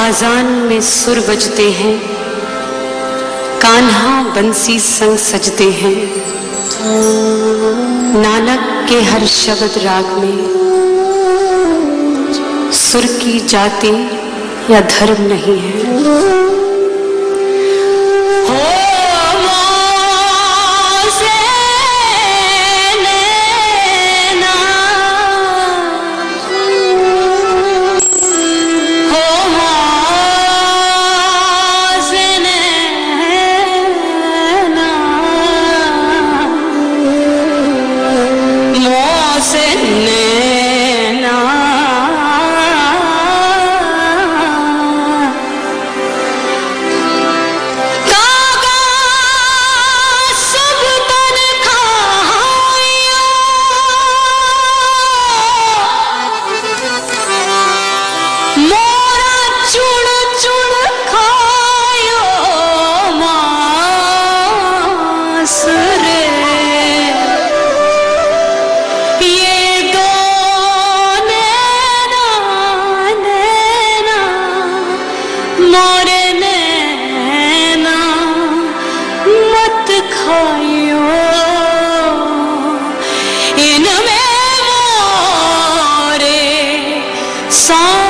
आजान में सुर बजते हैं, कान्हा बंसी संग सजते हैं। नानक के हर शब्द राग में सुर की जाति या धर्म नहीं है। saw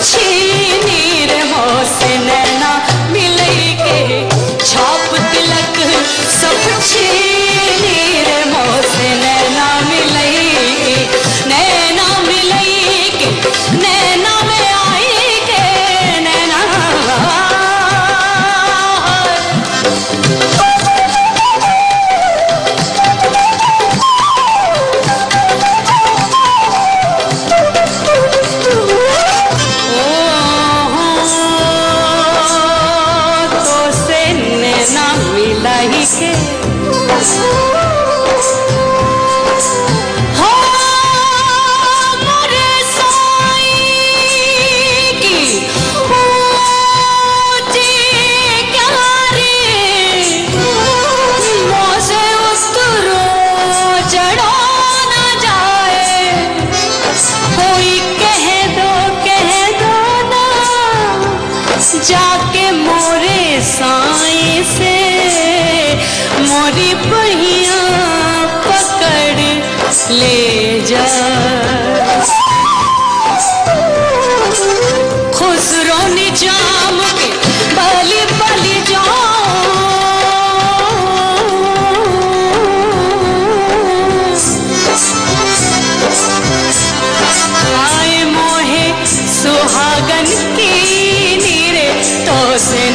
情。मोरे साई से मोरी पहिया पकड़ ले जा। तो से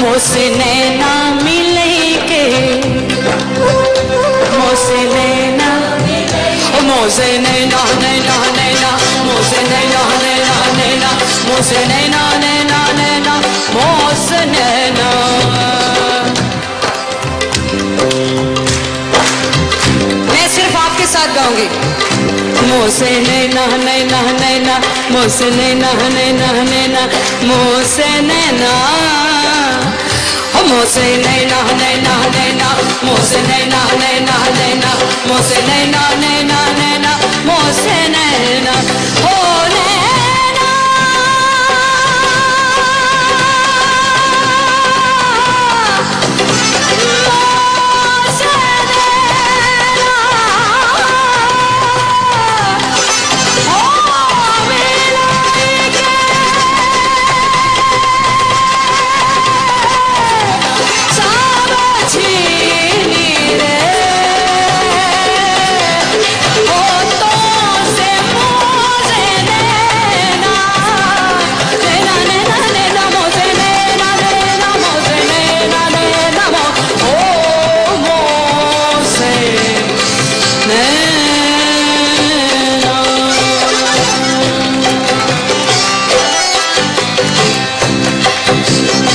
मोसे नैना मिलेंगे मोसे नैना मोसे नैना नैना नैना मोसे नैना नैना नैना मोसे नैना नैना नैना मोस नैना मैं सिर्फ़ आपके साथ गाऊँगी मोसे नैना नैना नैना मोसे नैना नैना नैना मोसे नैना मोसे नैना नैना नैना मोसे नैना नैना नैना मोसे नैना नैना नैना मोसे नैना